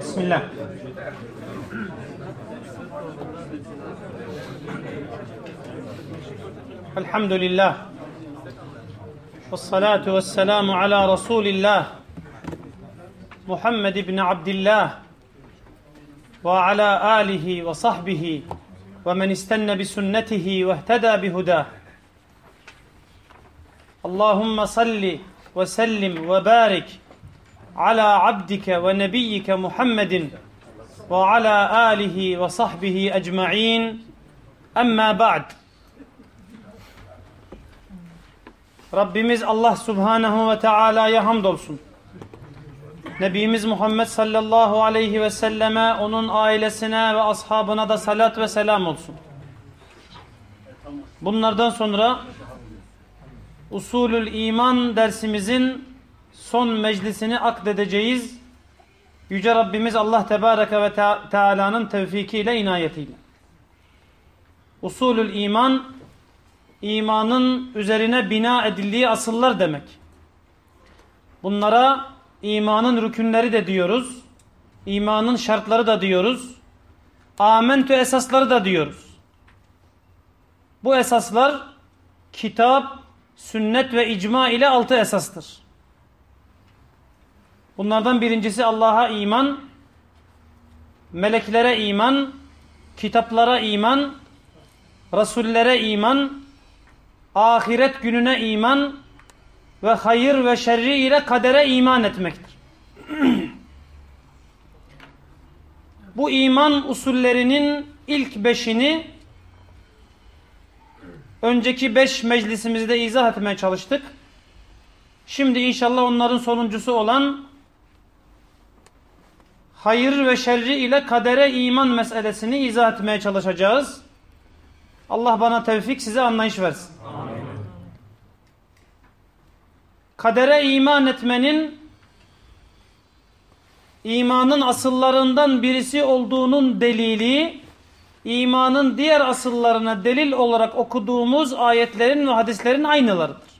Bismillah. الحمد لله والصلاة والسلام على رسول الله محمد بن عبد الله وعلى آله وصحبه ومن استنى بسنته واهتدى بهداه اللهم صل وسلم وبارك على عبدك ونبيك محمد وعلى آله وصحبه أجمعين أما بعد Rabbimiz Allah Subhanahu ve Teala'ya hamdolsun. Nebimiz Muhammed sallallahu aleyhi ve selleme, onun ailesine ve ashabına da salat ve selam olsun. Bunlardan sonra Usulül İman dersimizin son meclisini akdedeceğiz. Yüce Rabbimiz Allah Tebareke ve Teala'nın tevfikiyle, inayetiyle. Usulül İman, imanın üzerine bina edildiği asıllar demek. Bunlara imanın rükünleri de diyoruz. İmanın şartları da diyoruz. Amentü esasları da diyoruz. Bu esaslar kitap, sünnet ve icma ile altı esastır. Bunlardan birincisi Allah'a iman, meleklere iman, kitaplara iman, rasullere iman, ahiret gününe iman ve hayır ve şerri ile kadere iman etmektir. Bu iman usullerinin ilk beşini önceki beş meclisimizde izah etmeye çalıştık. Şimdi inşallah onların sonuncusu olan hayır ve şerri ile kadere iman meselesini izah etmeye çalışacağız. Allah bana tevfik size anlayış versin. Amin. Kadere iman etmenin imanın asıllarından birisi olduğunun delili imanın diğer asıllarına delil olarak okuduğumuz ayetlerin ve hadislerin aynılarıdır.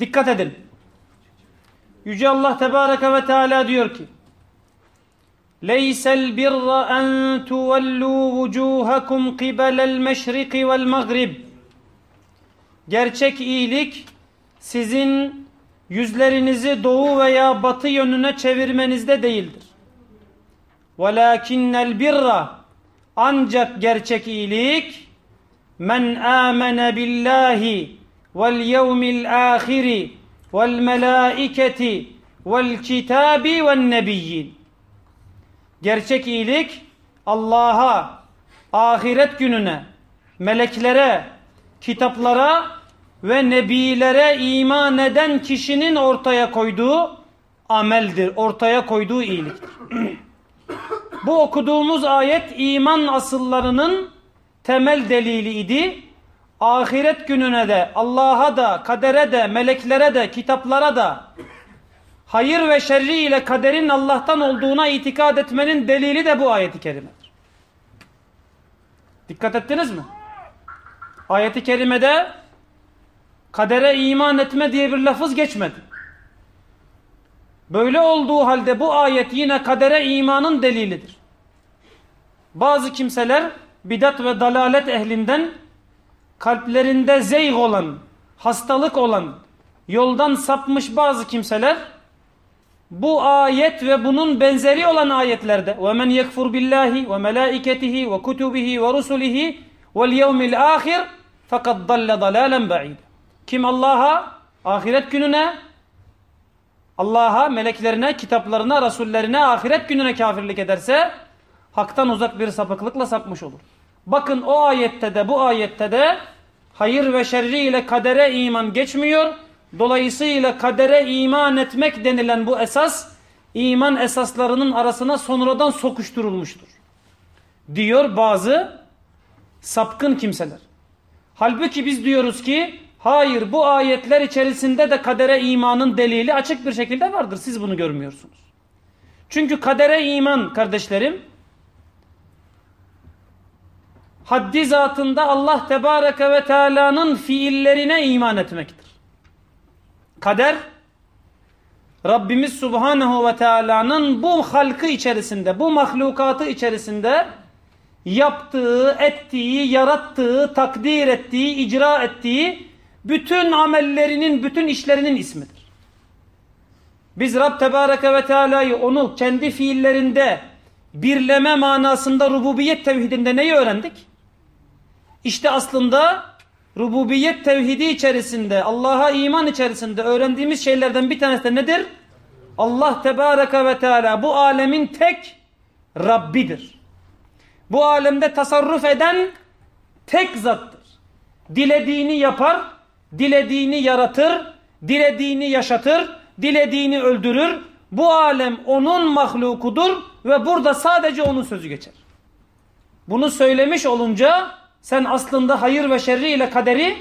Dikkat edin. Yüce Allah Tebareke ve Teala diyor ki Leysel birra en tuvellu vucuhakum qibelel meşriki vel mağrib Gerçek iyilik sizin yüzlerinizi doğu veya batı yönüne çevirmenizde değildir. Velakinnel birra ancak gerçek iyilik men amene billahi vel yevmil ahiri vel melaiketi vel kitabi vel nebiyyin. Gerçek iyilik Allah'a, ahiret gününe, meleklere, kitaplara ve nebilere iman eden kişinin ortaya koyduğu ameldir. Ortaya koyduğu iyiliktir. Bu okuduğumuz ayet iman asıllarının temel delili idi. Ahiret gününe de, Allah'a da, kadere de, meleklere de, kitaplara da hayır ve şerri ile kaderin Allah'tan olduğuna itikad etmenin delili de bu ayeti kerimedir. Dikkat ettiniz mi? Ayeti kerimede kadere iman etme diye bir lafız geçmedi. Böyle olduğu halde bu ayet yine kadere imanın delilidir. Bazı kimseler bidat ve dalalet ehlinden kalplerinde zeyg olan, hastalık olan, yoldan sapmış bazı kimseler bu ayet ve bunun benzeri olan ayetlerde ve men yekfur billahi ve melaiketihi ve kutubihi ve rusulihi vel yevmil ahir fakat dalle dalalen. Kim Allah'a, ahiret gününe Allah'a, meleklerine, kitaplarına, rasullerine, ahiret gününe kafirlik ederse haktan uzak bir sapıklıkla sapmış olur. Bakın o ayette de bu ayette de hayır ve şerri ile kadere iman geçmiyor. Dolayısıyla kadere iman etmek denilen bu esas iman esaslarının arasına sonradan sokuşturulmuştur. Diyor bazı sapkın kimseler. Halbuki biz diyoruz ki hayır bu ayetler içerisinde de kadere imanın delili açık bir şekilde vardır. Siz bunu görmüyorsunuz. Çünkü kadere iman kardeşlerim haddi zatında Allah Tebareke ve Teala'nın fiillerine iman etmektir. Kader Rabbimiz Subhanahu ve Teala'nın bu halkı içerisinde, bu mahlukatı içerisinde yaptığı, ettiği, yarattığı, takdir ettiği, icra ettiği bütün amellerinin, bütün işlerinin ismidir. Biz Rab Tebareke ve Teala'yı onu kendi fiillerinde birleme manasında rububiyet tevhidinde neyi öğrendik? İşte aslında rububiyet tevhidi içerisinde, Allah'a iman içerisinde öğrendiğimiz şeylerden bir tanesi de nedir? Allah Tebareke ve Teala bu alemin tek Rabbidir. Bu alemde tasarruf eden tek zattır. Dilediğini yapar, dilediğini yaratır, dilediğini yaşatır, dilediğini öldürür. Bu alem onun mahlukudur ve burada sadece onun sözü geçer. Bunu söylemiş olunca sen aslında hayır ve şerri ile kaderi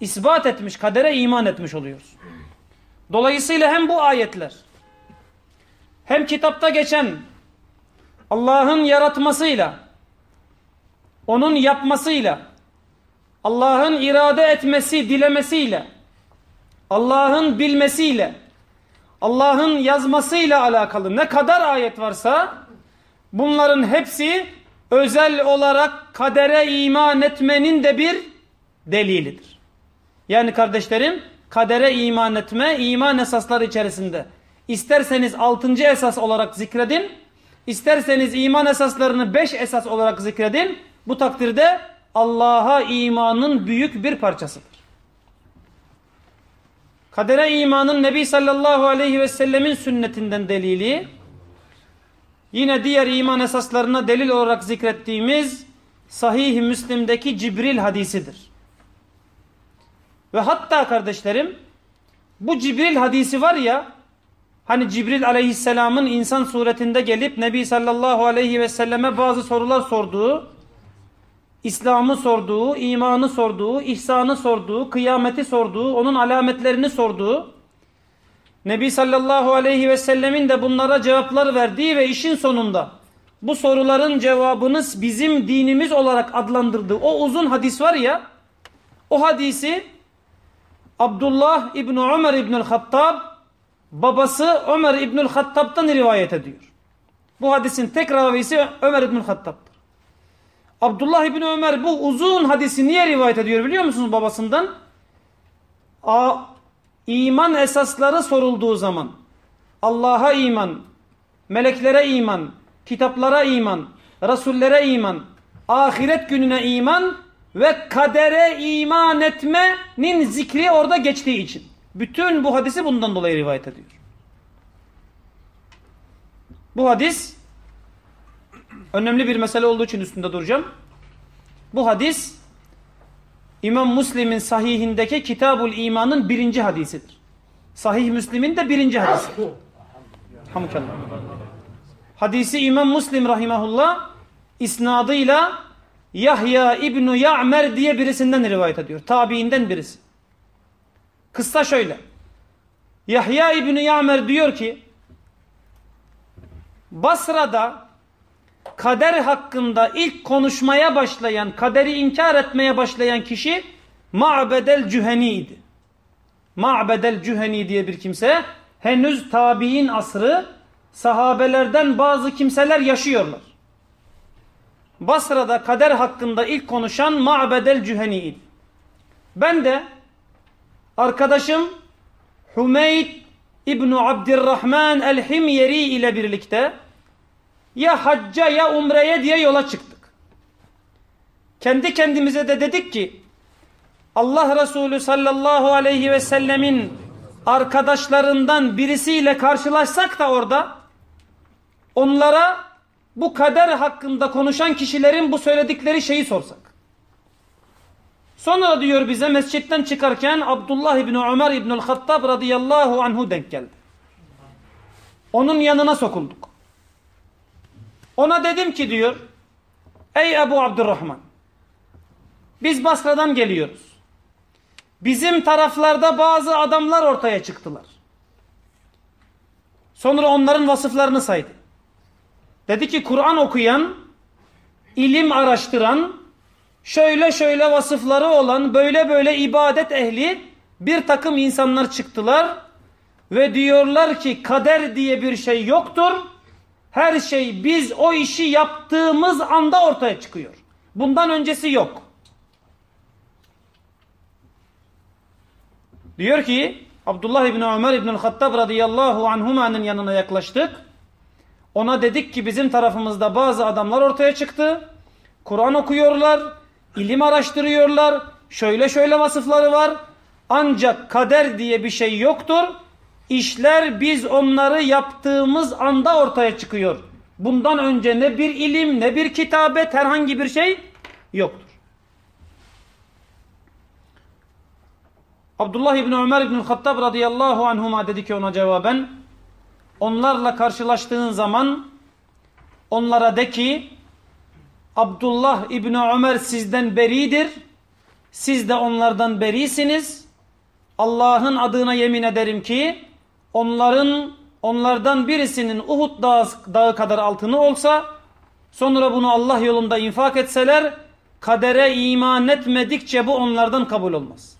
ispat etmiş, kadere iman etmiş oluyorsun. Dolayısıyla hem bu ayetler hem kitapta geçen Allah'ın yaratmasıyla onun yapmasıyla Allah'ın irade etmesi, dilemesiyle Allah'ın bilmesiyle Allah'ın yazmasıyla alakalı ne kadar ayet varsa bunların hepsi özel olarak kadere iman etmenin de bir delilidir. Yani kardeşlerim kadere iman etme iman esasları içerisinde. İsterseniz altıncı esas olarak zikredin, isterseniz iman esaslarını beş esas olarak zikredin. Bu takdirde Allah'a imanın büyük bir parçasıdır. Kadere imanın Nebi sallallahu aleyhi ve sellemin sünnetinden delili, yine diğer iman esaslarına delil olarak zikrettiğimiz Sahih-i Müslim'deki Cibril hadisidir. Ve hatta kardeşlerim bu Cibril hadisi var ya hani Cibril aleyhisselamın insan suretinde gelip Nebi sallallahu aleyhi ve selleme bazı sorular sorduğu İslam'ı sorduğu, imanı sorduğu, ihsanı sorduğu, kıyameti sorduğu, onun alametlerini sorduğu, Nebi sallallahu aleyhi ve sellemin de bunlara cevaplar verdiği ve işin sonunda bu soruların cevabını bizim dinimiz olarak adlandırdığı o uzun hadis var ya, o hadisi Abdullah İbni Ömer İbnül Hattab babası Ömer İbnül Hattab'tan rivayet ediyor. Bu hadisin tek ravisi Ömer İbnül Hattab'dır. Abdullah İbni Ömer bu uzun hadisi niye rivayet ediyor biliyor musunuz babasından? A, iman esasları sorulduğu zaman Allah'a iman, meleklere iman, kitaplara iman, rasullere iman, ahiret gününe iman ve kadere iman etmenin zikri orada geçtiği için. Bütün bu hadisi bundan dolayı rivayet ediyor. Bu hadis önemli bir mesele olduğu için üstünde duracağım. Bu hadis İmam Müslim'in sahihindeki Kitabul İman'ın birinci hadisidir. Sahih Müslim'in de birinci hadisi. Hamukallah. Hadisi İmam Müslim rahimahullah isnadıyla Yahya İbnu Ya'mer diye birisinden rivayet ediyor. Tabiinden birisi. Kıssa şöyle. Yahya İbni Ya'mer diyor ki Basra'da kader hakkında ilk konuşmaya başlayan, kaderi inkar etmeye başlayan kişi Ma'bedel Cüheni'ydi. Ma'bedel Cüheni diye bir kimse henüz tabi'in asrı sahabelerden bazı kimseler yaşıyorlar. Basra'da kader hakkında ilk konuşan Ma'bedel Cüheni'ydi. Ben de arkadaşım Hümeyd İbnu Abdirrahman el-Himyeri ile birlikte ya hacca ya umreye diye yola çıktık. Kendi kendimize de dedik ki Allah Resulü sallallahu aleyhi ve sellemin arkadaşlarından birisiyle karşılaşsak da orada onlara bu kader hakkında konuşan kişilerin bu söyledikleri şeyi sorsak. Sonra diyor bize mescitten çıkarken Abdullah İbni Ömer İbnül Hattab radıyallahu anhu denk geldi. Onun yanına sokulduk. Ona dedim ki diyor ey Ebu Abdurrahman biz Basra'dan geliyoruz. Bizim taraflarda bazı adamlar ortaya çıktılar. Sonra onların vasıflarını saydı. Dedi ki Kur'an okuyan, ilim araştıran, şöyle şöyle vasıfları olan, böyle böyle ibadet ehli bir takım insanlar çıktılar. ve diyorlar ki kader diye bir şey yoktur. Her şey biz o işi yaptığımız anda ortaya çıkıyor. Bundan öncesi yok. Diyor ki Abdullah İbni Ömer İbnül Hattab radıyallahu anhuma'nın yanına yaklaştık. Ona dedik ki bizim tarafımızda bazı adamlar ortaya çıktı. Kur'an okuyorlar, ilim araştırıyorlar, şöyle şöyle vasıfları var. Ancak kader diye bir şey yoktur. İşler biz onları yaptığımız anda ortaya çıkıyor. Bundan önce ne bir ilim ne bir kitabet herhangi bir şey yoktur. Abdullah İbni Ömer İbni Hattab radıyallahu anhuma dedi ki ona cevaben onlarla karşılaştığın zaman onlara de ki Abdullah İbni Ömer sizden beridir. Siz de onlardan berisiniz. Allah'ın adına yemin ederim ki onların onlardan birisinin Uhud dağı, dağı kadar altını olsa sonra bunu Allah yolunda infak etseler kadere iman etmedikçe bu onlardan kabul olmaz.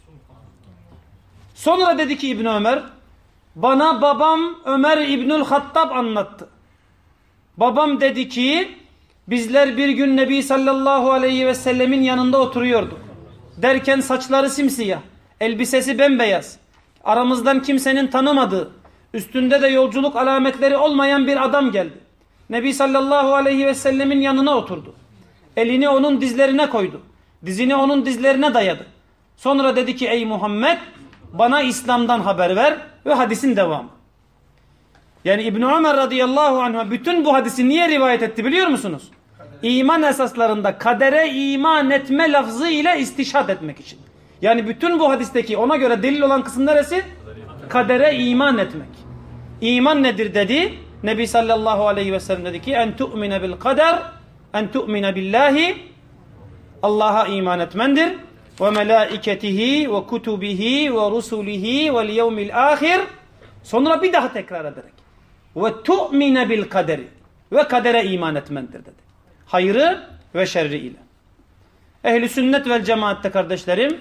Sonra dedi ki İbn Ömer bana babam Ömer İbnül Hattab anlattı. Babam dedi ki bizler bir gün Nebi sallallahu aleyhi ve sellemin yanında oturuyorduk. Derken saçları simsiyah, elbisesi bembeyaz. Aramızdan kimsenin tanımadığı, üstünde de yolculuk alametleri olmayan bir adam geldi. Nebi sallallahu aleyhi ve sellemin yanına oturdu. Elini onun dizlerine koydu. Dizini onun dizlerine dayadı. Sonra dedi ki ey Muhammed bana İslam'dan haber ver ve hadisin devamı. Yani İbn Ömer radıyallahu anh bütün bu hadisi niye rivayet etti biliyor musunuz? İman esaslarında kadere iman etme lafzı ile istişat etmek için. Yani bütün bu hadisteki ona göre delil olan kısım neresi? Kadere iman etmek. İman nedir dedi? Nebi sallallahu aleyhi ve sellem dedi ki en tu'mine bil kader en tu'mine billahi Allah'a iman etmendir ve melaiketihi ve kutubihi ve rusulihi vel yevmil ahir sonra bir daha tekrar ederek ve tu'mine bil kaderi ve kadere iman etmendir dedi. Hayrı ve şerri ile. Ehli sünnet vel cemaatte kardeşlerim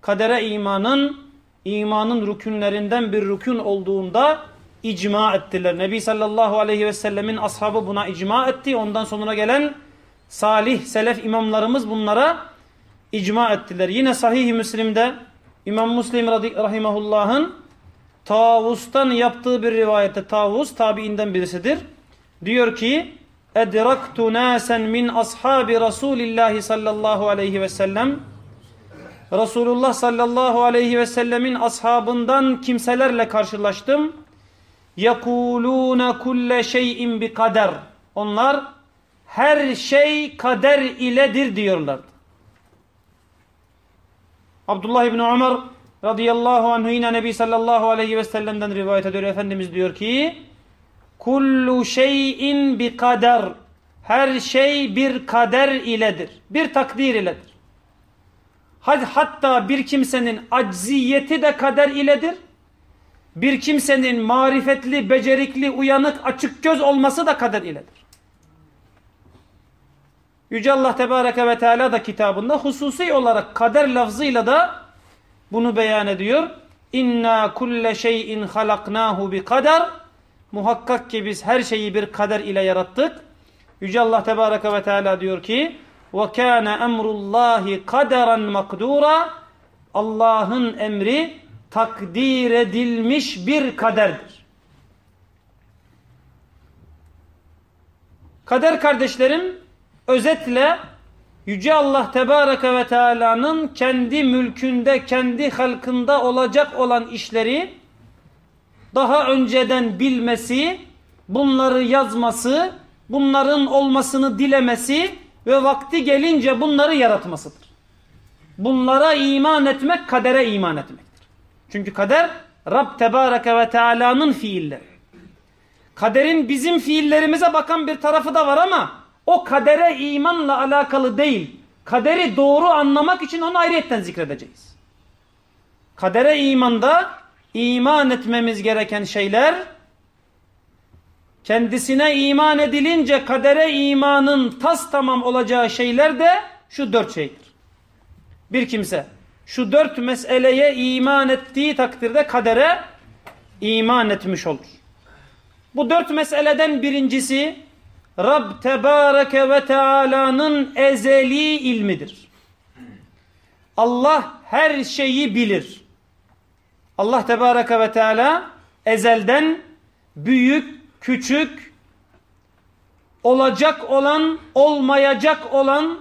kadere imanın imanın rükünlerinden bir rükün olduğunda icma ettiler. Nebi sallallahu aleyhi ve sellemin ashabı buna icma etti. Ondan sonra gelen salih selef imamlarımız bunlara icma ettiler. Yine sahih Müslim'de İmam Müslim rahimahullah'ın Tavus'tan yaptığı bir rivayette Tavus tabiinden birisidir. Diyor ki Edraktu nasen min ashabi Resulillah sallallahu aleyhi ve sellem Resulullah sallallahu aleyhi ve sellemin ashabından kimselerle karşılaştım. Yekulune kulle şeyin bi kader. Onlar her şey kader iledir diyorlardı. Abdullah İbni Ömer radıyallahu anhu yine Nebi sallallahu aleyhi ve sellem'den rivayet ediyor. Efendimiz diyor ki Kullu şeyin bi kader. Her şey bir kader iledir. Bir takdir iledir. Hatta bir kimsenin acziyeti de kader iledir. Bir kimsenin marifetli, becerikli, uyanık, açık göz olması da kader iledir. Yüce Allah Tebareke ve Teala da kitabında hususi olarak kader lafzıyla da bunu beyan ediyor. İnna kulle şeyin halaknahu bi kader. Muhakkak ki biz her şeyi bir kader ile yarattık. Yüce Allah Tebareke ve Teala diyor ki ve kana emrullahi kaderan makdura. Allah'ın emri takdir edilmiş bir kaderdir. Kader kardeşlerim özetle Yüce Allah Tebareke ve Teala'nın kendi mülkünde, kendi halkında olacak olan işleri daha önceden bilmesi, bunları yazması, bunların olmasını dilemesi ve vakti gelince bunları yaratmasıdır. Bunlara iman etmek kadere iman etmektir. Çünkü kader Rab Tebareke ve Teala'nın fiilleri. Kaderin bizim fiillerimize bakan bir tarafı da var ama o kadere imanla alakalı değil. Kaderi doğru anlamak için onu ayrıyetten zikredeceğiz. Kadere imanda iman etmemiz gereken şeyler kendisine iman edilince kadere imanın tas tamam olacağı şeyler de şu dört şeydir. Bir kimse şu dört meseleye iman ettiği takdirde kadere iman etmiş olur. Bu dört meseleden birincisi Rab Tebareke ve Teala'nın ezeli ilmidir. Allah her şeyi bilir. Allah Tebareke ve Teala ezelden büyük, küçük, olacak olan, olmayacak olan,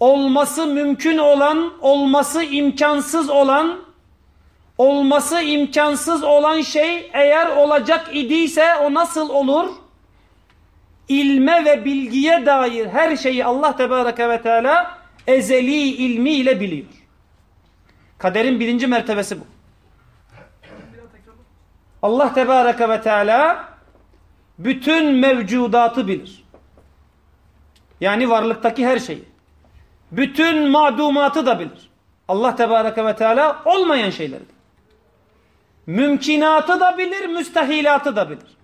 olması mümkün olan, olması imkansız olan, olması imkansız olan şey eğer olacak idiyse o nasıl olur? İlme ve bilgiye dair her şeyi Allah Tebareke ve Teala ezeli ilmiyle biliyor. Kaderin birinci mertebesi bu. Allah Tebareke ve Teala bütün mevcudatı bilir. Yani varlıktaki her şeyi. Bütün madumatı da bilir. Allah Tebareke ve Teala olmayan şeyleri de. Mümkinatı da bilir, müstehilatı da bilir.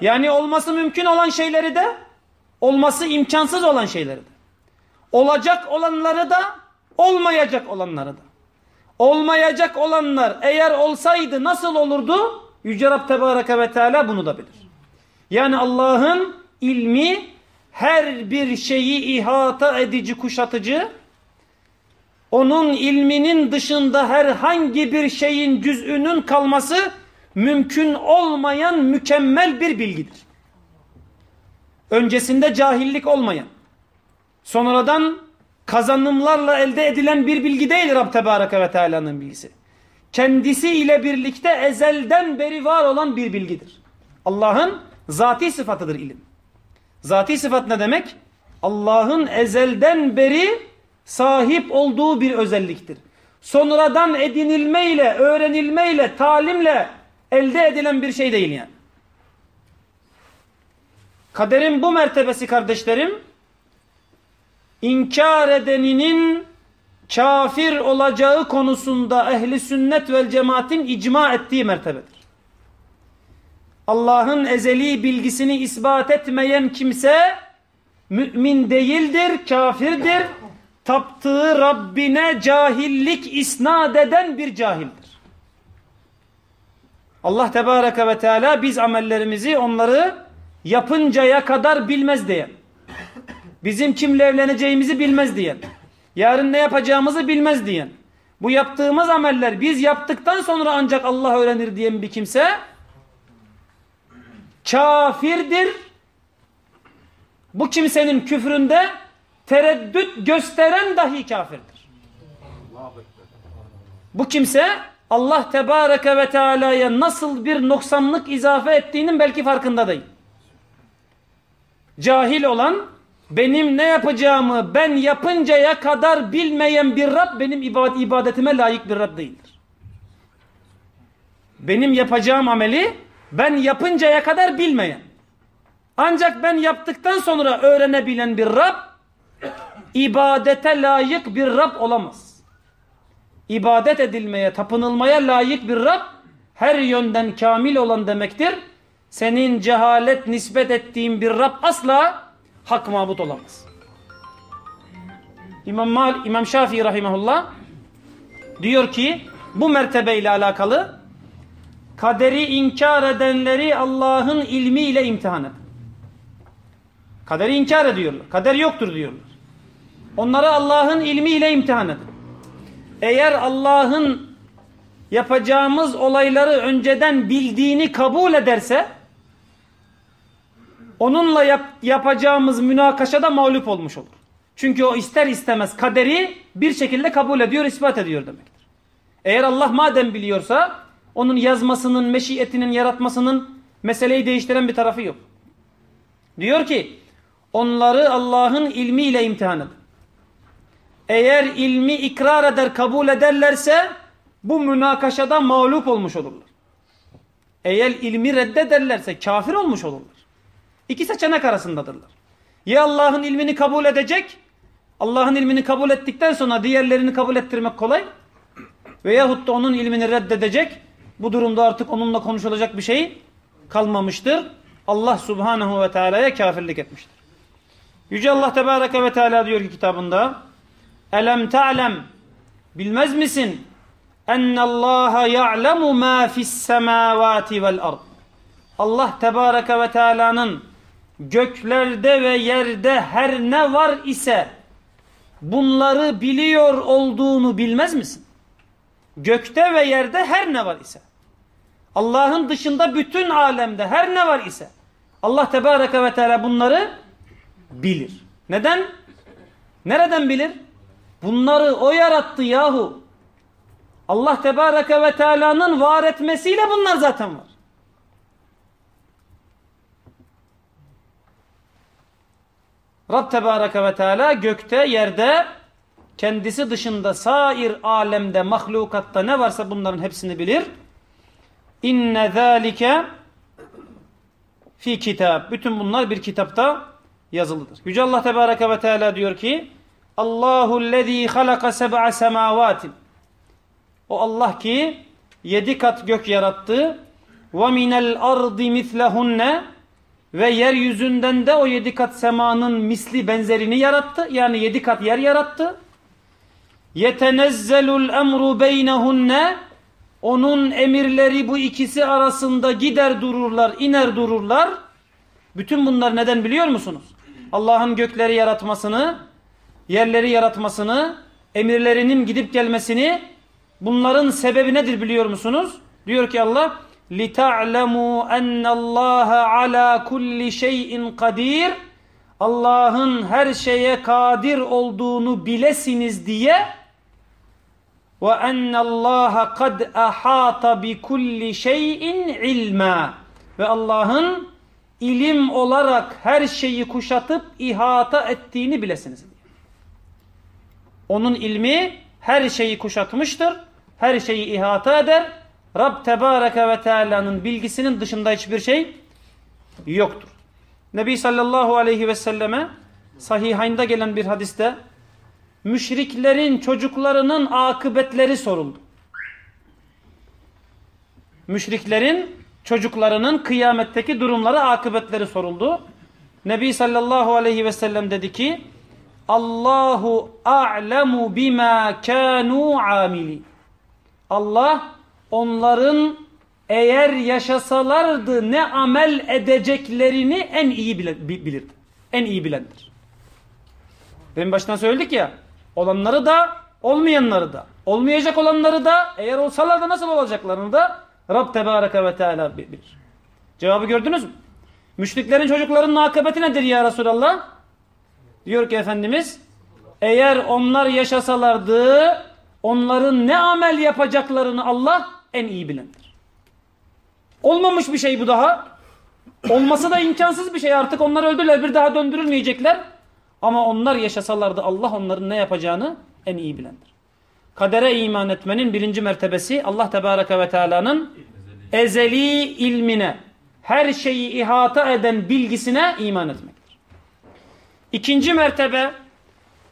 Yani olması mümkün olan şeyleri de, olması imkansız olan şeyleri de. Olacak olanları da, olmayacak olanları da. Olmayacak olanlar eğer olsaydı nasıl olurdu? Yüce Rab Tebareke ve Teala bunu da bilir. Yani Allah'ın ilmi her bir şeyi ihata edici, kuşatıcı, onun ilminin dışında herhangi bir şeyin cüz'ünün kalması mümkün olmayan mükemmel bir bilgidir. Öncesinde cahillik olmayan, sonradan kazanımlarla elde edilen bir bilgi değil Rab Tebareke ve Teala'nın bilgisi. Kendisi ile birlikte ezelden beri var olan bir bilgidir. Allah'ın zati sıfatıdır ilim. Zati sıfat ne demek? Allah'ın ezelden beri sahip olduğu bir özelliktir. Sonradan edinilmeyle, öğrenilmeyle, talimle elde edilen bir şey değil yani. Kaderin bu mertebesi kardeşlerim, inkar edeninin kafir olacağı konusunda ehli sünnet vel cemaatin icma ettiği mertebedir. Allah'ın ezeli bilgisini ispat etmeyen kimse mümin değildir, kafirdir. Taptığı Rabbine cahillik isnat eden bir cahildir. Allah Tebareke ve Teala biz amellerimizi onları yapıncaya kadar bilmez diyen. Bizim kimle evleneceğimizi bilmez diyen. Yarın ne yapacağımızı bilmez diyen. Bu yaptığımız ameller biz yaptıktan sonra ancak Allah öğrenir diyen bir kimse kafirdir. Bu kimsenin küfründe tereddüt gösteren dahi kafirdir. Bu kimse Allah Tebareke ve Teala'ya nasıl bir noksanlık izafe ettiğinin belki farkında değil. Cahil olan benim ne yapacağımı ben yapıncaya kadar bilmeyen bir Rab benim ibadetime layık bir Rab değildir. Benim yapacağım ameli ben yapıncaya kadar bilmeyen. Ancak ben yaptıktan sonra öğrenebilen bir Rab ibadete layık bir Rab olamaz. İbadet edilmeye, tapınılmaya layık bir Rab her yönden kamil olan demektir. Senin cehalet nispet ettiğin bir Rab asla hak mabut olamaz. İmam, Mal, İmam Şafii rahimahullah diyor ki bu mertebeyle alakalı kaderi inkar edenleri Allah'ın ilmiyle imtihan edin. Kaderi inkar ediyorlar. Kader yoktur diyorlar. Onları Allah'ın ilmiyle imtihan edin. Eğer Allah'ın yapacağımız olayları önceden bildiğini kabul ederse onunla yap yapacağımız münakaşada mağlup olmuş olur. Çünkü o ister istemez kaderi bir şekilde kabul ediyor, ispat ediyor demektir. Eğer Allah madem biliyorsa onun yazmasının, meşiyetinin, yaratmasının meseleyi değiştiren bir tarafı yok. Diyor ki onları Allah'ın ilmiyle imtihan edin. Eğer ilmi ikrar eder, kabul ederlerse bu münakaşada mağlup olmuş olurlar. Eğer ilmi reddederlerse kafir olmuş olurlar. İki seçenek arasındadırlar. Ya Allah'ın ilmini kabul edecek, Allah'ın ilmini kabul ettikten sonra diğerlerini kabul ettirmek kolay. Veyahut da onun ilmini reddedecek. Bu durumda artık onunla konuşulacak bir şey kalmamıştır. Allah subhanahu ve teala'ya kafirlik etmiştir. Yüce Allah tebareke ve teala diyor ki kitabında Elem ta'lem bilmez misin? ennallaha ya'lemu ma fis semavati vel ard. Allah tebareke ve teala'nın göklerde ve yerde her ne var ise bunları biliyor olduğunu bilmez misin? Gökte ve yerde her ne var ise. Allah'ın dışında bütün alemde her ne var ise Allah tebareke ve teala bunları bilir. Neden? Nereden bilir? Bunları o yarattı yahu. Allah tebareke ve teala'nın var etmesiyle bunlar zaten var. Rab tebareke ve teala gökte, yerde, kendisi dışında sair alemde, mahlukatta ne varsa bunların hepsini bilir. İnne zâlike fi kitab. Bütün bunlar bir kitapta yazılıdır. Yüce Allah Tebareke ve Teala diyor ki Allahu lezî halaka seb'a semâvâtin. O Allah ki yedi kat gök yarattı. Ve minel ardi mislehunne ve yeryüzünden de o yedi kat semanın misli benzerini yarattı. Yani yedi kat yer yarattı Yetenezzelul emru beynehunne onun emirleri bu ikisi arasında gider dururlar, iner dururlar. Bütün bunlar neden biliyor musunuz? Allah'ın gökleri yaratmasını, yerleri yaratmasını, emirlerinin gidip gelmesini bunların sebebi nedir biliyor musunuz? Diyor ki Allah لِتَعْلَمُوا اَنَّ اللّٰهَ عَلَى كُلِّ شَيْءٍ قَدِيرٍ Allah'ın her şeye kadir olduğunu bilesiniz diye ve ennallaha kad ahata bi kulli şeyin ilma ve Allah'ın ilim olarak her şeyi kuşatıp ihata ettiğini bilesiniz. Onun ilmi her şeyi kuşatmıştır. Her şeyi ihata eder. Rab Tebareke ve Teala'nın bilgisinin dışında hiçbir şey yoktur. Nebi sallallahu aleyhi ve selleme sahihayında gelen bir hadiste müşriklerin çocuklarının akıbetleri soruldu. Müşriklerin çocuklarının kıyametteki durumları akıbetleri soruldu. Nebi sallallahu aleyhi ve sellem dedi ki Allahu a'lemu bima kanu amili. Allah onların eğer yaşasalardı ne amel edeceklerini en iyi bilirdi. En iyi bilendir. Demin baştan söyledik ya olanları da olmayanları da olmayacak olanları da eğer olsalar da nasıl olacaklarını da Rab Tebareke ve Teala bilir. Cevabı gördünüz mü? Müşriklerin çocuklarının akıbeti nedir ya Resulallah? Diyor ki Efendimiz eğer onlar yaşasalardı onların ne amel yapacaklarını Allah en iyi bilendir. Olmamış bir şey bu daha. Olması da imkansız bir şey artık onlar öldüler bir daha döndürülmeyecekler. Ama onlar yaşasalardı Allah onların ne yapacağını en iyi bilendir. Kadere iman etmenin birinci mertebesi Allah Tebareke ve Teala'nın ezeli ilmine, her şeyi ihata eden bilgisine iman etmektir. İkinci mertebe,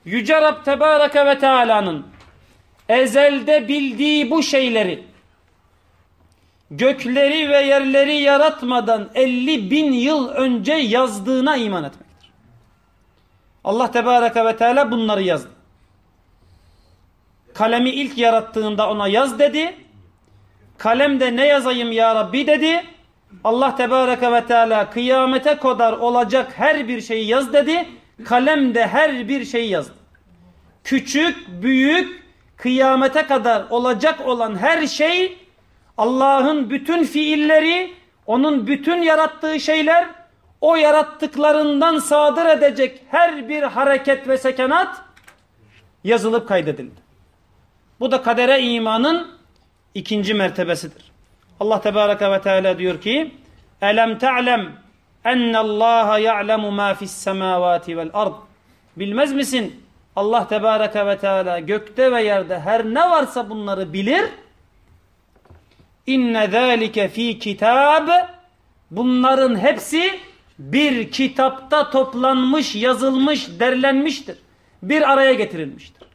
Yüce Rab Tebareke ve Teala'nın ezelde bildiği bu şeyleri, gökleri ve yerleri yaratmadan 50 bin yıl önce yazdığına iman etmek. Allah Tebareke ve Teala bunları yazdı. Kalemi ilk yarattığında ona yaz dedi. Kalemde ne yazayım ya Rabbi dedi. Allah Tebareke ve Teala kıyamete kadar olacak her bir şeyi yaz dedi. Kalem de her bir şeyi yazdı. Küçük, büyük, kıyamete kadar olacak olan her şey Allah'ın bütün fiilleri, onun bütün yarattığı şeyler o yarattıklarından sadır edecek her bir hareket ve sekenat yazılıp kaydedildi. Bu da kadere imanın ikinci mertebesidir. Allah Tebareke ve Teala diyor ki Elem te'lem ennallaha ya'lemu ma fis semavati vel ard Bilmez misin? Allah Tebareke ve Teala gökte ve yerde her ne varsa bunları bilir. İnne zâlike fi kitab Bunların hepsi bir kitapta toplanmış, yazılmış, derlenmiştir. Bir araya getirilmiştir.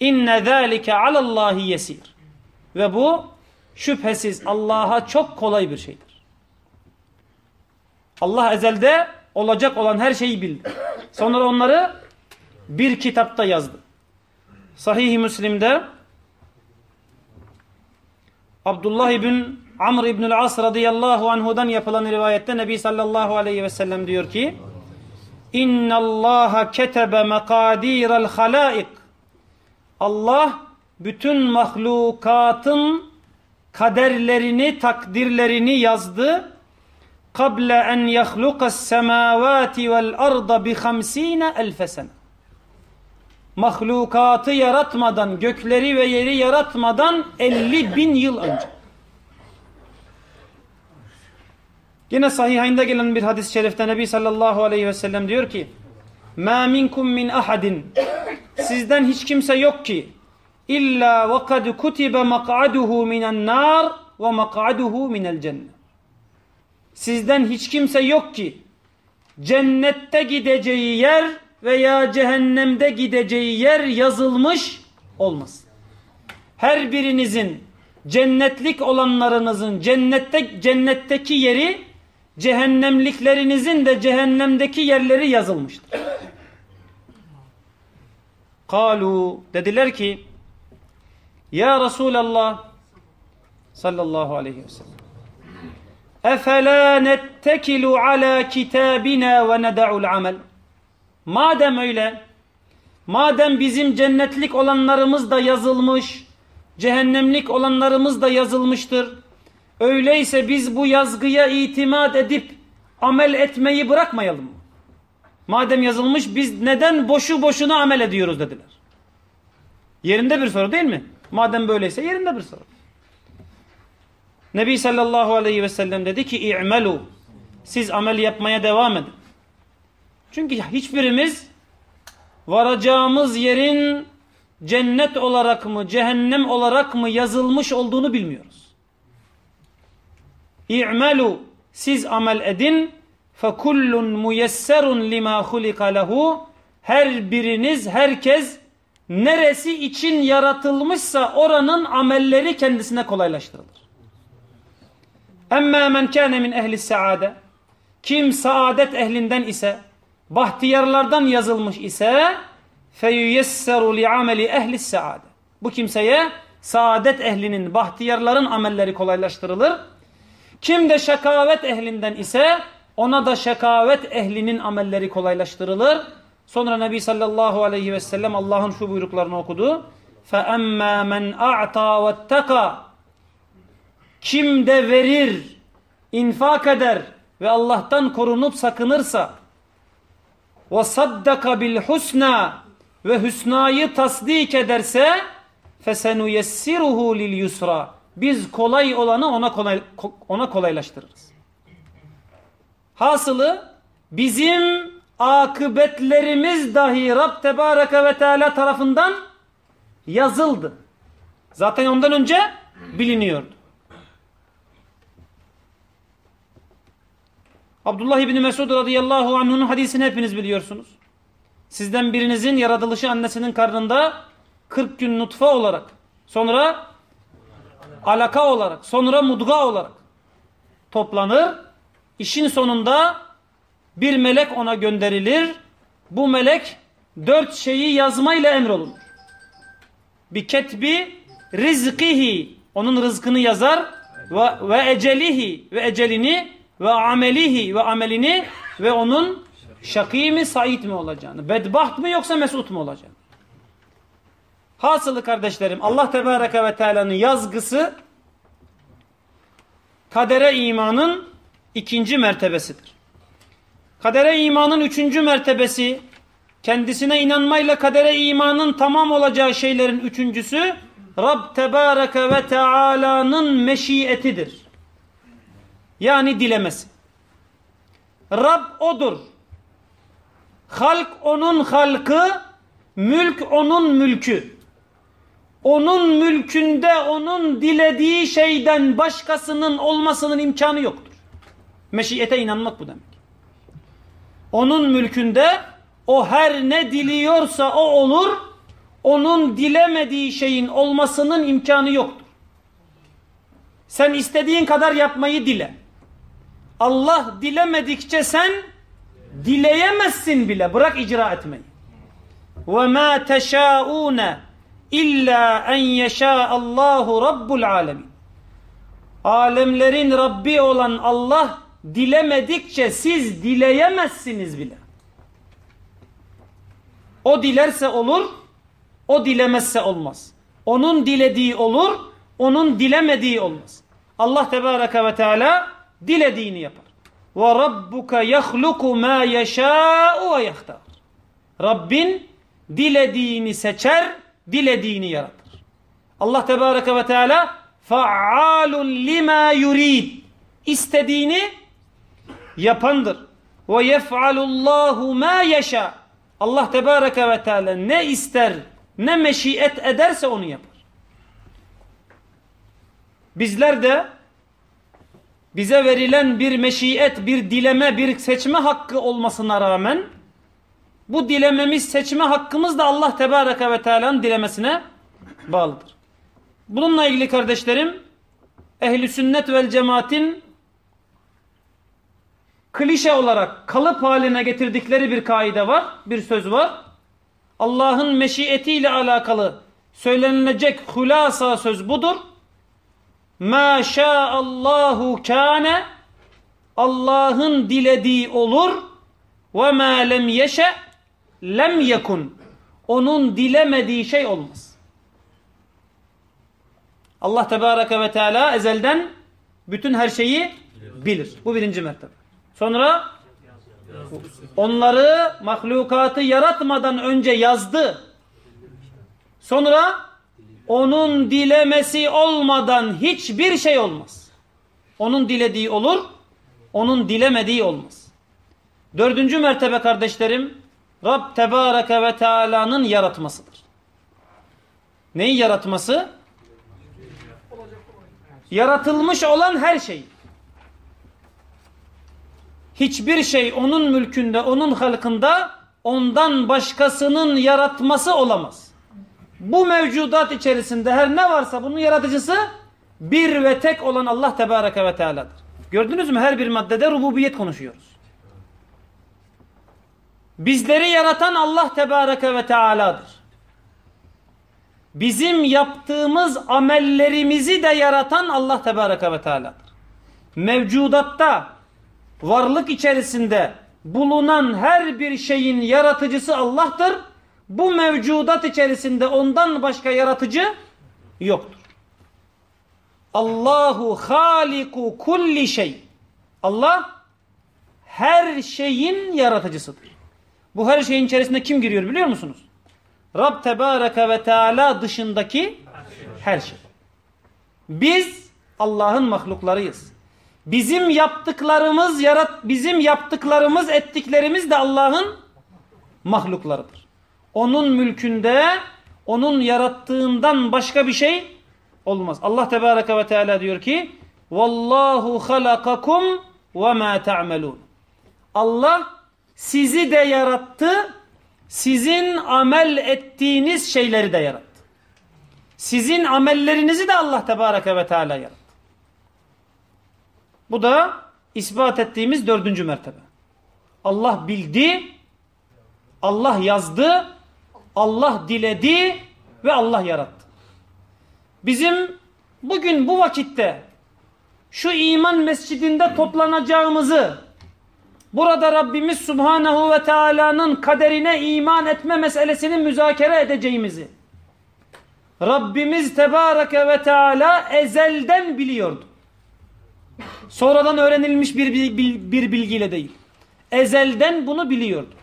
İnne zâlike alallahi yesir. Ve bu şüphesiz Allah'a çok kolay bir şeydir. Allah ezelde olacak olan her şeyi bildi. Sonra onları bir kitapta yazdı. Sahih-i Müslim'de Abdullah ibn Amr ibn As radıyallahu anhudan yapılan rivayette Nebi sallallahu aleyhi ve sellem diyor ki İnna Allah ketebe makadiral halaik Allah bütün mahlukatın kaderlerini, takdirlerini yazdı. Kable en yahlukas semavati vel arda bi hamsine elfe sene. Mahlukatı yaratmadan, gökleri ve yeri yaratmadan 50 bin yıl önce. Yine sahihinde gelen bir hadis-i şerifte Nebi sallallahu aleyhi ve sellem diyor ki مَا مِنْكُمْ min ahadin Sizden hiç kimse yok ki illa ve kad kutibe mak'aduhu minen nar ve mak'aduhu minel cennet. Sizden hiç kimse yok ki cennette gideceği yer veya cehennemde gideceği yer yazılmış olmasın. Her birinizin cennetlik olanlarınızın cennette cennetteki yeri cehennemliklerinizin de cehennemdeki yerleri yazılmıştır. Kalu dediler ki Ya Resulallah sallallahu aleyhi ve sellem Efela nettekilu ala kitabina ve neda'ul amel Madem öyle madem bizim cennetlik olanlarımız da yazılmış cehennemlik olanlarımız da yazılmıştır öyleyse biz bu yazgıya itimat edip amel etmeyi bırakmayalım mı? Madem yazılmış biz neden boşu boşuna amel ediyoruz dediler. Yerinde bir soru değil mi? Madem böyleyse yerinde bir soru. Nebi sallallahu aleyhi ve sellem dedi ki i'melu siz amel yapmaya devam edin. Çünkü hiçbirimiz varacağımız yerin cennet olarak mı cehennem olarak mı yazılmış olduğunu bilmiyoruz. İ'melu siz amel edin fekullun muyesserun lima hulika lehu her biriniz herkes neresi için yaratılmışsa oranın amelleri kendisine kolaylaştırılır. Emme men kâne min ehli saade kim saadet ehlinden ise bahtiyarlardan yazılmış ise feyüyesseru li ameli ehli saade. Bu kimseye saadet ehlinin, bahtiyarların amelleri kolaylaştırılır. Kim de şekavet ehlinden ise ona da şekavet ehlinin amelleri kolaylaştırılır. Sonra Nebi sallallahu aleyhi ve sellem Allah'ın şu buyruklarını okudu. فَاَمَّا مَنْ اَعْتَى وَاتَّقَى Kim de verir, infak eder ve Allah'tan korunup sakınırsa وَصَدَّقَ بِالْحُسْنَى Ve hüsnayı tasdik ederse فَسَنُيَسِّرُهُ لِلْيُسْرَى biz kolay olanı ona, kolay, ona kolaylaştırırız. Hasılı bizim akıbetlerimiz dahi Rab Tebareke ve Teala tarafından yazıldı. Zaten ondan önce biliniyordu. Abdullah İbni Mesud radıyallahu anh'ın hadisini hepiniz biliyorsunuz. Sizden birinizin yaratılışı annesinin karnında 40 gün nutfa olarak, sonra alaka olarak, sonra mudga olarak toplanır. İşin sonunda bir melek ona gönderilir. Bu melek dört şeyi yazmayla emrolunur. Bir ketbi rizkihi onun rızkını yazar ve, ve ecelihi ve ecelini ve amelihi ve amelini ve onun şakî mi sait mi olacağını, bedbaht mı yoksa mesut mu olacağını. Hasılı kardeşlerim Allah Tebareke ve Teala'nın yazgısı kadere imanın ikinci mertebesidir. Kadere imanın üçüncü mertebesi, kendisine inanmayla kadere imanın tamam olacağı şeylerin üçüncüsü, Rab Tebareke ve Teala'nın meşiyetidir. Yani dilemesi. Rab odur. Halk onun halkı, mülk onun mülkü. Onun mülkünde onun dilediği şeyden başkasının olmasının imkanı yoktur. Meşiyete inanmak bu demek. Onun mülkünde o her ne diliyorsa o olur. Onun dilemediği şeyin olmasının imkanı yoktur. Sen istediğin kadar yapmayı dile. Allah dilemedikçe sen dileyemezsin bile. Bırak icra etmeyi. وَمَا تَشَاءُونَ İlla en yeşâ Allahu rabbul alemin. Alemlerin Rabbi olan Allah dilemedikçe siz dileyemezsiniz bile. O dilerse olur, o dilemezse olmaz. Onun dilediği olur, onun dilemediği olmaz. Allah Tebaraka ve Teala dilediğini yapar. Ve rabbuka yahluku ma yeşâ'u ve yahtar. Rabbin dilediğini seçer dilediğini yaratır. Allah Tebareke ve Teala fa'alun lima yurid. İstediğini yapandır. Ve yef'alullahu ma yeşâ. Allah Tebareke ve Teala ne ister, ne meşiyet ederse onu yapar. Bizler de bize verilen bir meşiyet, bir dileme, bir seçme hakkı olmasına rağmen bu dilememiz, seçme hakkımız da Allah Tebareke ve Teala'nın dilemesine bağlıdır. Bununla ilgili kardeşlerim ehli sünnet vel cemaatin klişe olarak kalıp haline getirdikleri bir kaide var, bir söz var. Allah'ın meşiyetiyle alakalı söylenilecek hulasa söz budur. Ma Allahu kâne Allah'ın dilediği olur ve ma lem yeşe lem yekun onun dilemediği şey olmaz. Allah Tebareke ve Teala ezelden bütün her şeyi bilir. Bu birinci mertebe. Sonra onları mahlukatı yaratmadan önce yazdı. Sonra onun dilemesi olmadan hiçbir şey olmaz. Onun dilediği olur, onun dilemediği olmaz. Dördüncü mertebe kardeşlerim, Rab Tebareke ve Teala'nın yaratmasıdır. Neyi yaratması? Yaratılmış olan her şey. Hiçbir şey onun mülkünde, onun halkında ondan başkasının yaratması olamaz. Bu mevcudat içerisinde her ne varsa bunun yaratıcısı bir ve tek olan Allah Tebareke ve Teala'dır. Gördünüz mü her bir maddede rububiyet konuşuyoruz. Bizleri yaratan Allah Tebareke ve Teala'dır. Bizim yaptığımız amellerimizi de yaratan Allah Tebareke ve Teala'dır. Mevcudatta, varlık içerisinde bulunan her bir şeyin yaratıcısı Allah'tır. Bu mevcudat içerisinde ondan başka yaratıcı yoktur. Allahu haliku kulli şey. Allah her şeyin yaratıcısıdır. Bu her şeyin içerisinde kim giriyor biliyor musunuz? Rab Tebareke ve Teala dışındaki her şey. Biz Allah'ın mahluklarıyız. Bizim yaptıklarımız yarat bizim yaptıklarımız ettiklerimiz de Allah'ın mahluklarıdır. Onun mülkünde onun yarattığından başka bir şey olmaz. Allah Tebareke ve Teala diyor ki Vallahu halakakum ve ma ta'melun. Allah sizi de yarattı, sizin amel ettiğiniz şeyleri de yarattı. Sizin amellerinizi de Allah Tebareke ve Teala yarattı. Bu da ispat ettiğimiz dördüncü mertebe. Allah bildi, Allah yazdı, Allah diledi ve Allah yarattı. Bizim bugün bu vakitte şu iman mescidinde toplanacağımızı burada Rabbimiz Subhanahu ve Teala'nın kaderine iman etme meselesini müzakere edeceğimizi Rabbimiz Tebareke ve Teala ezelden biliyordu. Sonradan öğrenilmiş bir, bir, bir bilgiyle değil. Ezelden bunu biliyordu.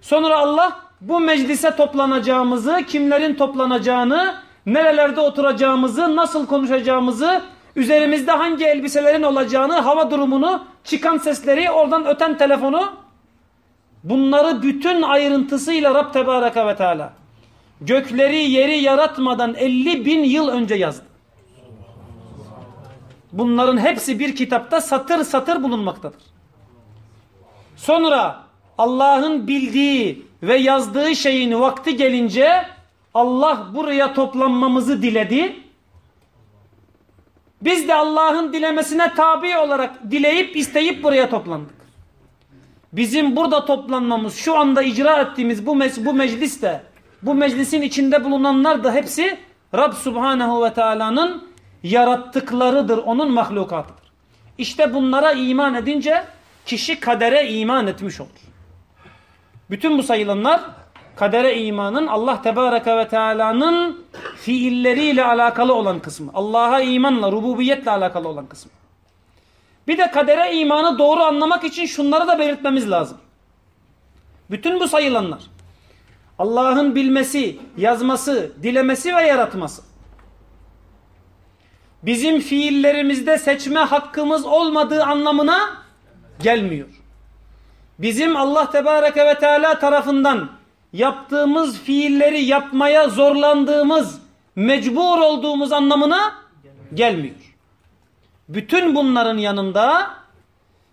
Sonra Allah bu meclise toplanacağımızı, kimlerin toplanacağını, nerelerde oturacağımızı, nasıl konuşacağımızı, üzerimizde hangi elbiselerin olacağını, hava durumunu, çıkan sesleri, oradan öten telefonu, bunları bütün ayrıntısıyla Rab Tebareke ve Teala gökleri yeri yaratmadan 50 bin yıl önce yazdı. Bunların hepsi bir kitapta satır satır bulunmaktadır. Sonra Allah'ın bildiği ve yazdığı şeyin vakti gelince Allah buraya toplanmamızı diledi. Biz de Allah'ın dilemesine tabi olarak dileyip isteyip buraya toplandık. Bizim burada toplanmamız, şu anda icra ettiğimiz bu, mec bu mecliste, bu meclisin içinde bulunanlar da hepsi Rab Subhanahu ve Teala'nın yarattıklarıdır, onun mahlukatıdır. İşte bunlara iman edince kişi kadere iman etmiş olur. Bütün bu sayılanlar kadere imanın Allah Tebareke ve Teala'nın fiilleriyle alakalı olan kısmı. Allah'a imanla, rububiyetle alakalı olan kısmı. Bir de kadere imanı doğru anlamak için şunları da belirtmemiz lazım. Bütün bu sayılanlar Allah'ın bilmesi, yazması, dilemesi ve yaratması. Bizim fiillerimizde seçme hakkımız olmadığı anlamına gelmiyor. Bizim Allah Tebareke ve Teala tarafından yaptığımız fiilleri yapmaya zorlandığımız, mecbur olduğumuz anlamına gelmiyor. Bütün bunların yanında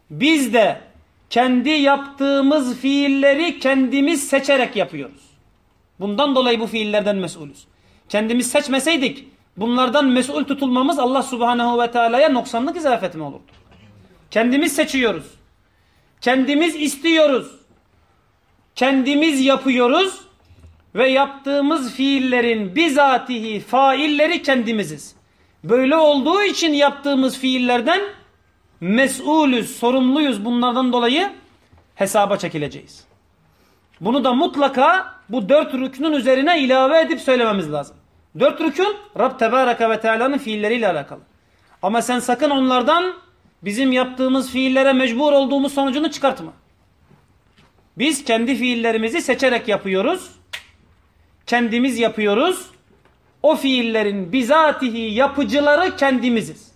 biz de kendi yaptığımız fiilleri kendimiz seçerek yapıyoruz. Bundan dolayı bu fiillerden mesulüz. Kendimiz seçmeseydik bunlardan mesul tutulmamız Allah subhanehu ve teala'ya noksanlık izafeti mi olurdu? Kendimiz seçiyoruz. Kendimiz istiyoruz. Kendimiz yapıyoruz. Ve yaptığımız fiillerin bizatihi failleri kendimiziz. Böyle olduğu için yaptığımız fiillerden mesulüz, sorumluyuz. Bunlardan dolayı hesaba çekileceğiz. Bunu da mutlaka bu dört rüknün üzerine ilave edip söylememiz lazım. Dört rükün Rab Tebareke ve Teala'nın fiilleriyle alakalı. Ama sen sakın onlardan bizim yaptığımız fiillere mecbur olduğumuz sonucunu çıkartma. Biz kendi fiillerimizi seçerek yapıyoruz. Kendimiz yapıyoruz. O fiillerin bizatihi yapıcıları kendimiziz.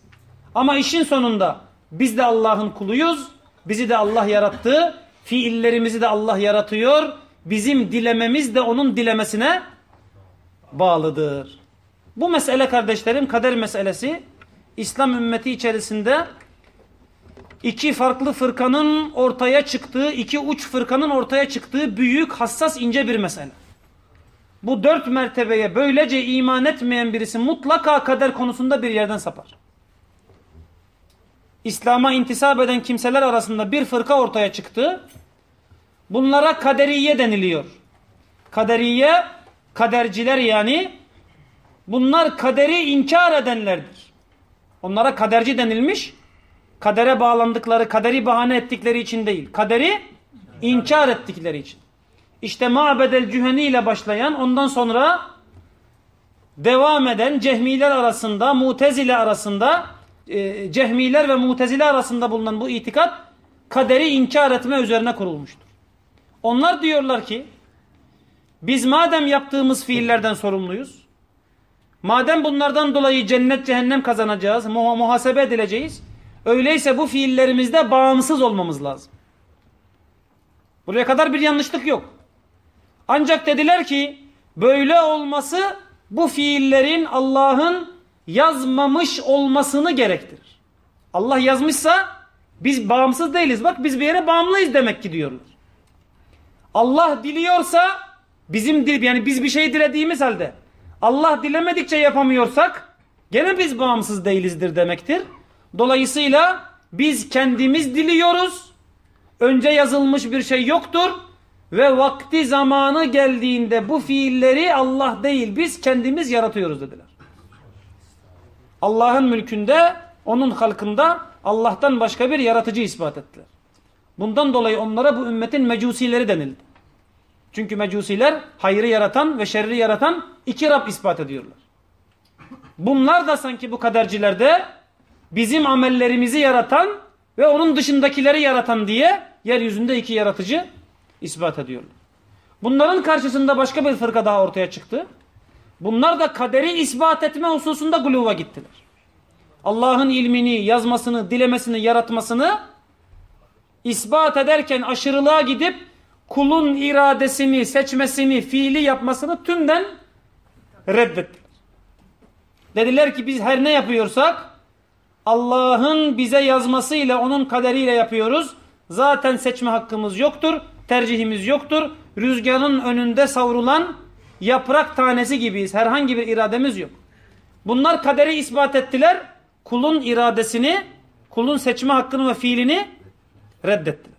Ama işin sonunda biz de Allah'ın kuluyuz. Bizi de Allah yarattı. Fiillerimizi de Allah yaratıyor. Bizim dilememiz de onun dilemesine bağlıdır. Bu mesele kardeşlerim kader meselesi İslam ümmeti içerisinde iki farklı fırkanın ortaya çıktığı, iki uç fırkanın ortaya çıktığı büyük, hassas, ince bir mesele. Bu dört mertebeye böylece iman etmeyen birisi mutlaka kader konusunda bir yerden sapar. İslam'a intisap eden kimseler arasında bir fırka ortaya çıktı. Bunlara kaderiye deniliyor. Kaderiye, kaderciler yani bunlar kaderi inkar edenlerdir. Onlara kaderci denilmiş. Kadere bağlandıkları, kaderi bahane ettikleri için değil. Kaderi inkar ettikleri için. İşte Ma'bedel Cüheni ile başlayan ondan sonra devam eden Cehmiler arasında, Mutezile arasında, e, Cehmiler ve Mutezile arasında bulunan bu itikat kaderi inkar etme üzerine kurulmuştur. Onlar diyorlar ki biz madem yaptığımız fiillerden sorumluyuz, madem bunlardan dolayı cennet cehennem kazanacağız, muhasebe edileceğiz, öyleyse bu fiillerimizde bağımsız olmamız lazım. Buraya kadar bir yanlışlık yok. Ancak dediler ki böyle olması bu fiillerin Allah'ın yazmamış olmasını gerektirir. Allah yazmışsa biz bağımsız değiliz. Bak biz bir yere bağımlıyız demek ki diyorlar. Allah diliyorsa bizim dil yani biz bir şey dilediğimiz halde Allah dilemedikçe yapamıyorsak gene biz bağımsız değilizdir demektir. Dolayısıyla biz kendimiz diliyoruz. Önce yazılmış bir şey yoktur. Ve vakti zamanı geldiğinde bu fiilleri Allah değil biz kendimiz yaratıyoruz dediler. Allah'ın mülkünde onun halkında Allah'tan başka bir yaratıcı ispat ettiler. Bundan dolayı onlara bu ümmetin mecusileri denildi. Çünkü mecusiler hayrı yaratan ve şerri yaratan iki Rab ispat ediyorlar. Bunlar da sanki bu kadercilerde bizim amellerimizi yaratan ve onun dışındakileri yaratan diye yeryüzünde iki yaratıcı ispat ediyorlar. Bunların karşısında başka bir fırka daha ortaya çıktı. Bunlar da kaderi ispat etme hususunda guluva gittiler. Allah'ın ilmini, yazmasını, dilemesini, yaratmasını ispat ederken aşırılığa gidip kulun iradesini, seçmesini, fiili yapmasını tümden reddettiler. Dediler ki biz her ne yapıyorsak Allah'ın bize yazmasıyla, onun kaderiyle yapıyoruz. Zaten seçme hakkımız yoktur tercihimiz yoktur. Rüzgarın önünde savrulan yaprak tanesi gibiyiz. Herhangi bir irademiz yok. Bunlar kaderi ispat ettiler. Kulun iradesini, kulun seçme hakkını ve fiilini reddettiler.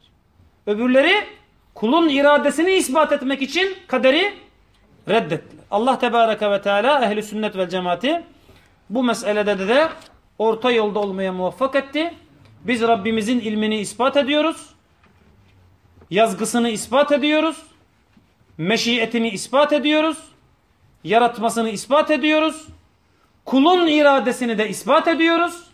Öbürleri kulun iradesini ispat etmek için kaderi reddettiler. Allah Tebareke ve Teala ehli sünnet ve cemaati Bu meselede de, orta yolda olmaya muvaffak etti. Biz Rabbimizin ilmini ispat ediyoruz. Yazgısını ispat ediyoruz. Meşiyetini ispat ediyoruz. Yaratmasını ispat ediyoruz. Kulun iradesini de ispat ediyoruz.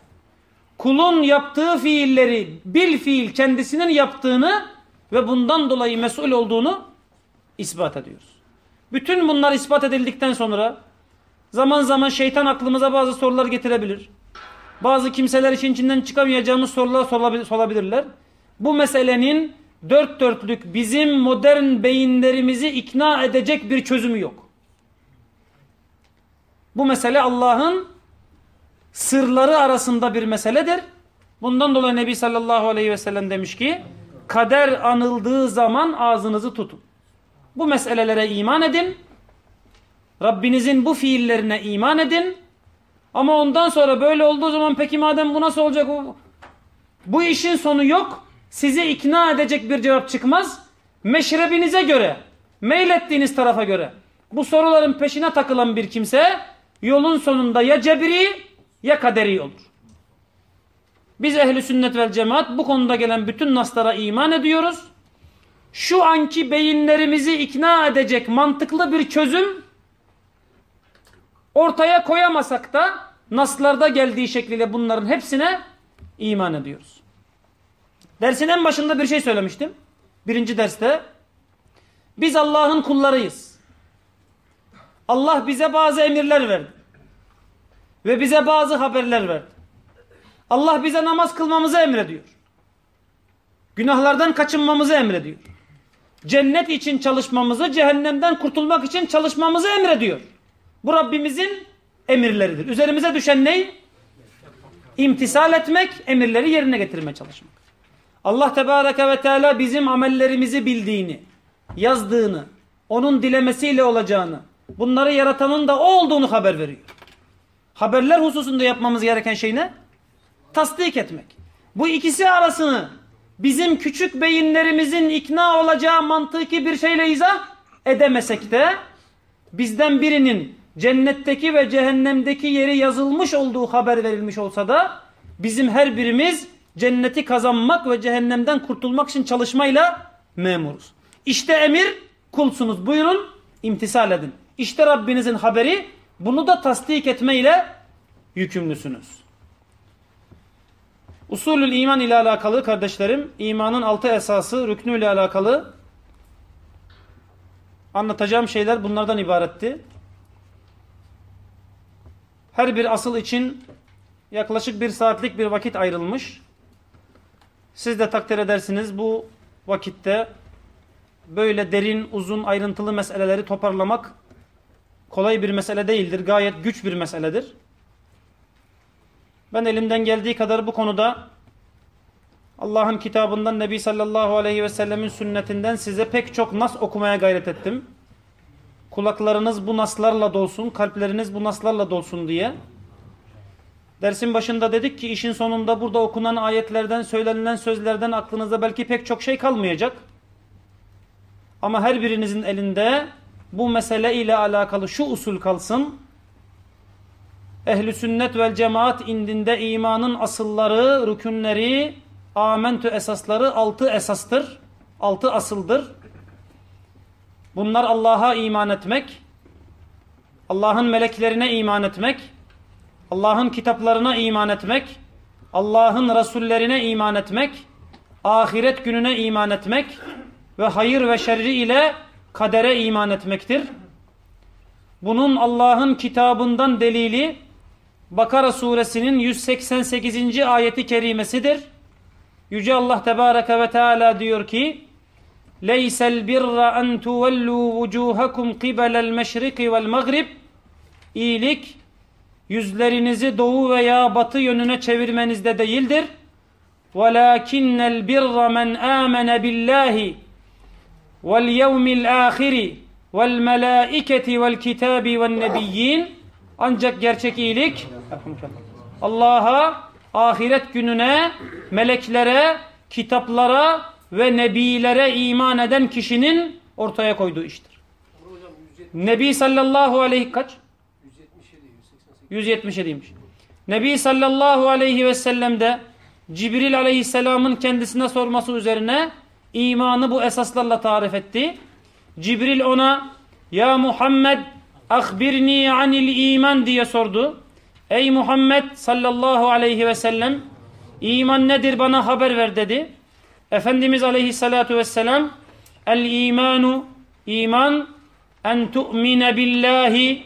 Kulun yaptığı fiilleri bil fiil kendisinin yaptığını ve bundan dolayı mesul olduğunu ispat ediyoruz. Bütün bunlar ispat edildikten sonra zaman zaman şeytan aklımıza bazı sorular getirebilir. Bazı kimseler için içinden çıkamayacağımız sorular sorabilirler. Bu meselenin dört dörtlük bizim modern beyinlerimizi ikna edecek bir çözümü yok. Bu mesele Allah'ın sırları arasında bir meseledir. Bundan dolayı Nebi sallallahu aleyhi ve sellem demiş ki kader anıldığı zaman ağzınızı tutun. Bu meselelere iman edin. Rabbinizin bu fiillerine iman edin. Ama ondan sonra böyle olduğu zaman peki madem bu nasıl olacak? Bu işin sonu yok. Sizi ikna edecek bir cevap çıkmaz. Meşrebinize göre, meylettiğiniz tarafa göre bu soruların peşine takılan bir kimse yolun sonunda ya cebri ya kaderi olur. Biz ehli sünnet vel cemaat bu konuda gelen bütün naslara iman ediyoruz. Şu anki beyinlerimizi ikna edecek mantıklı bir çözüm ortaya koyamasak da naslarda geldiği şekliyle bunların hepsine iman ediyoruz. Dersin en başında bir şey söylemiştim. Birinci derste. Biz Allah'ın kullarıyız. Allah bize bazı emirler verdi. Ve bize bazı haberler verdi. Allah bize namaz kılmamızı emrediyor. Günahlardan kaçınmamızı emrediyor. Cennet için çalışmamızı, cehennemden kurtulmak için çalışmamızı emrediyor. Bu Rabbimizin emirleridir. Üzerimize düşen ne? İmtisal etmek, emirleri yerine getirmeye çalışmak. Allah Tebareke ve Teala bizim amellerimizi bildiğini, yazdığını, onun dilemesiyle olacağını, bunları yaratanın da o olduğunu haber veriyor. Haberler hususunda yapmamız gereken şey ne? Tasdik etmek. Bu ikisi arasını bizim küçük beyinlerimizin ikna olacağı mantıki bir şeyle izah edemesek de bizden birinin cennetteki ve cehennemdeki yeri yazılmış olduğu haber verilmiş olsa da bizim her birimiz cenneti kazanmak ve cehennemden kurtulmak için çalışmayla memuruz. İşte emir kulsunuz buyurun imtisal edin. İşte Rabbinizin haberi bunu da tasdik etmeyle yükümlüsünüz. Usulül iman ile alakalı kardeşlerim, imanın altı esası rüknü ile alakalı anlatacağım şeyler bunlardan ibaretti. Her bir asıl için yaklaşık bir saatlik bir vakit ayrılmış. Siz de takdir edersiniz bu vakitte böyle derin, uzun, ayrıntılı meseleleri toparlamak kolay bir mesele değildir. Gayet güç bir meseledir. Ben elimden geldiği kadar bu konuda Allah'ın kitabından Nebi sallallahu aleyhi ve sellemin sünnetinden size pek çok nas okumaya gayret ettim. Kulaklarınız bu naslarla dolsun, kalpleriniz bu naslarla dolsun diye. Dersin başında dedik ki işin sonunda burada okunan ayetlerden, söylenilen sözlerden aklınızda belki pek çok şey kalmayacak. Ama her birinizin elinde bu mesele ile alakalı şu usul kalsın. Ehli sünnet vel cemaat indinde imanın asılları, rükünleri, amentü esasları altı esastır. Altı asıldır. Bunlar Allah'a iman etmek, Allah'ın meleklerine iman etmek, Allah'ın kitaplarına iman etmek, Allah'ın Resullerine iman etmek, ahiret gününe iman etmek ve hayır ve şerri ile kadere iman etmektir. Bunun Allah'ın kitabından delili Bakara suresinin 188. ayeti kerimesidir. Yüce Allah Tebareke ve Teala diyor ki Leysel birra en tuvellu vucuhakum qibelel meşriki vel maghrib İyilik yüzlerinizi doğu veya batı yönüne çevirmenizde değildir. وَلَاكِنَّ الْبِرَّ مَنْ آمَنَ بِاللّٰهِ وَالْيَوْمِ الْآخِرِ وَالْمَلَائِكَةِ وَالْكِتَابِ وَالنَّبِيِّينَ Ancak gerçek iyilik Allah'a, ahiret gününe, meleklere, kitaplara ve nebilere iman eden kişinin ortaya koyduğu iştir. Nebi sallallahu aleyhi kaç? 177'ymiş. Nebi sallallahu aleyhi ve sellem de Cibril aleyhisselamın kendisine sorması üzerine imanı bu esaslarla tarif etti. Cibril ona ya Muhammed ahbirni anil iman diye sordu. Ey Muhammed sallallahu aleyhi ve sellem iman nedir bana haber ver dedi. Efendimiz aleyhissalatu vesselam el imanu iman en tu'mine billahi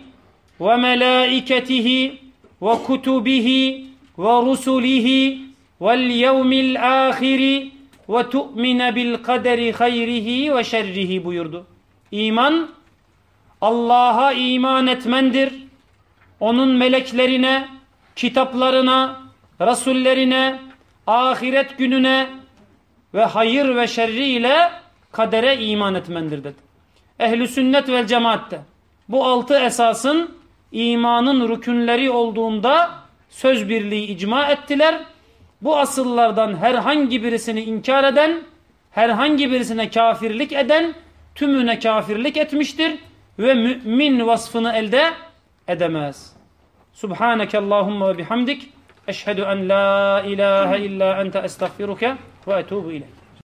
ve melaiketihi ve kutubihi ve rusulihi vel yevmil ahiri ve tu'mine bil kaderi hayrihi ve şerrihi buyurdu. İman Allah'a iman etmendir. Onun meleklerine, kitaplarına, rasullerine, ahiret gününe ve hayır ve şerri ile kadere iman etmendir dedi. Ehli sünnet vel cemaatte bu altı esasın imanın rükünleri olduğunda söz birliği icma ettiler. Bu asıllardan herhangi birisini inkar eden, herhangi birisine kafirlik eden tümüne kafirlik etmiştir ve mümin vasfını elde edemez. Subhaneke Allahumma ve bihamdik. Eşhedü en la ilahe illa ente estağfiruke وأتوب إليه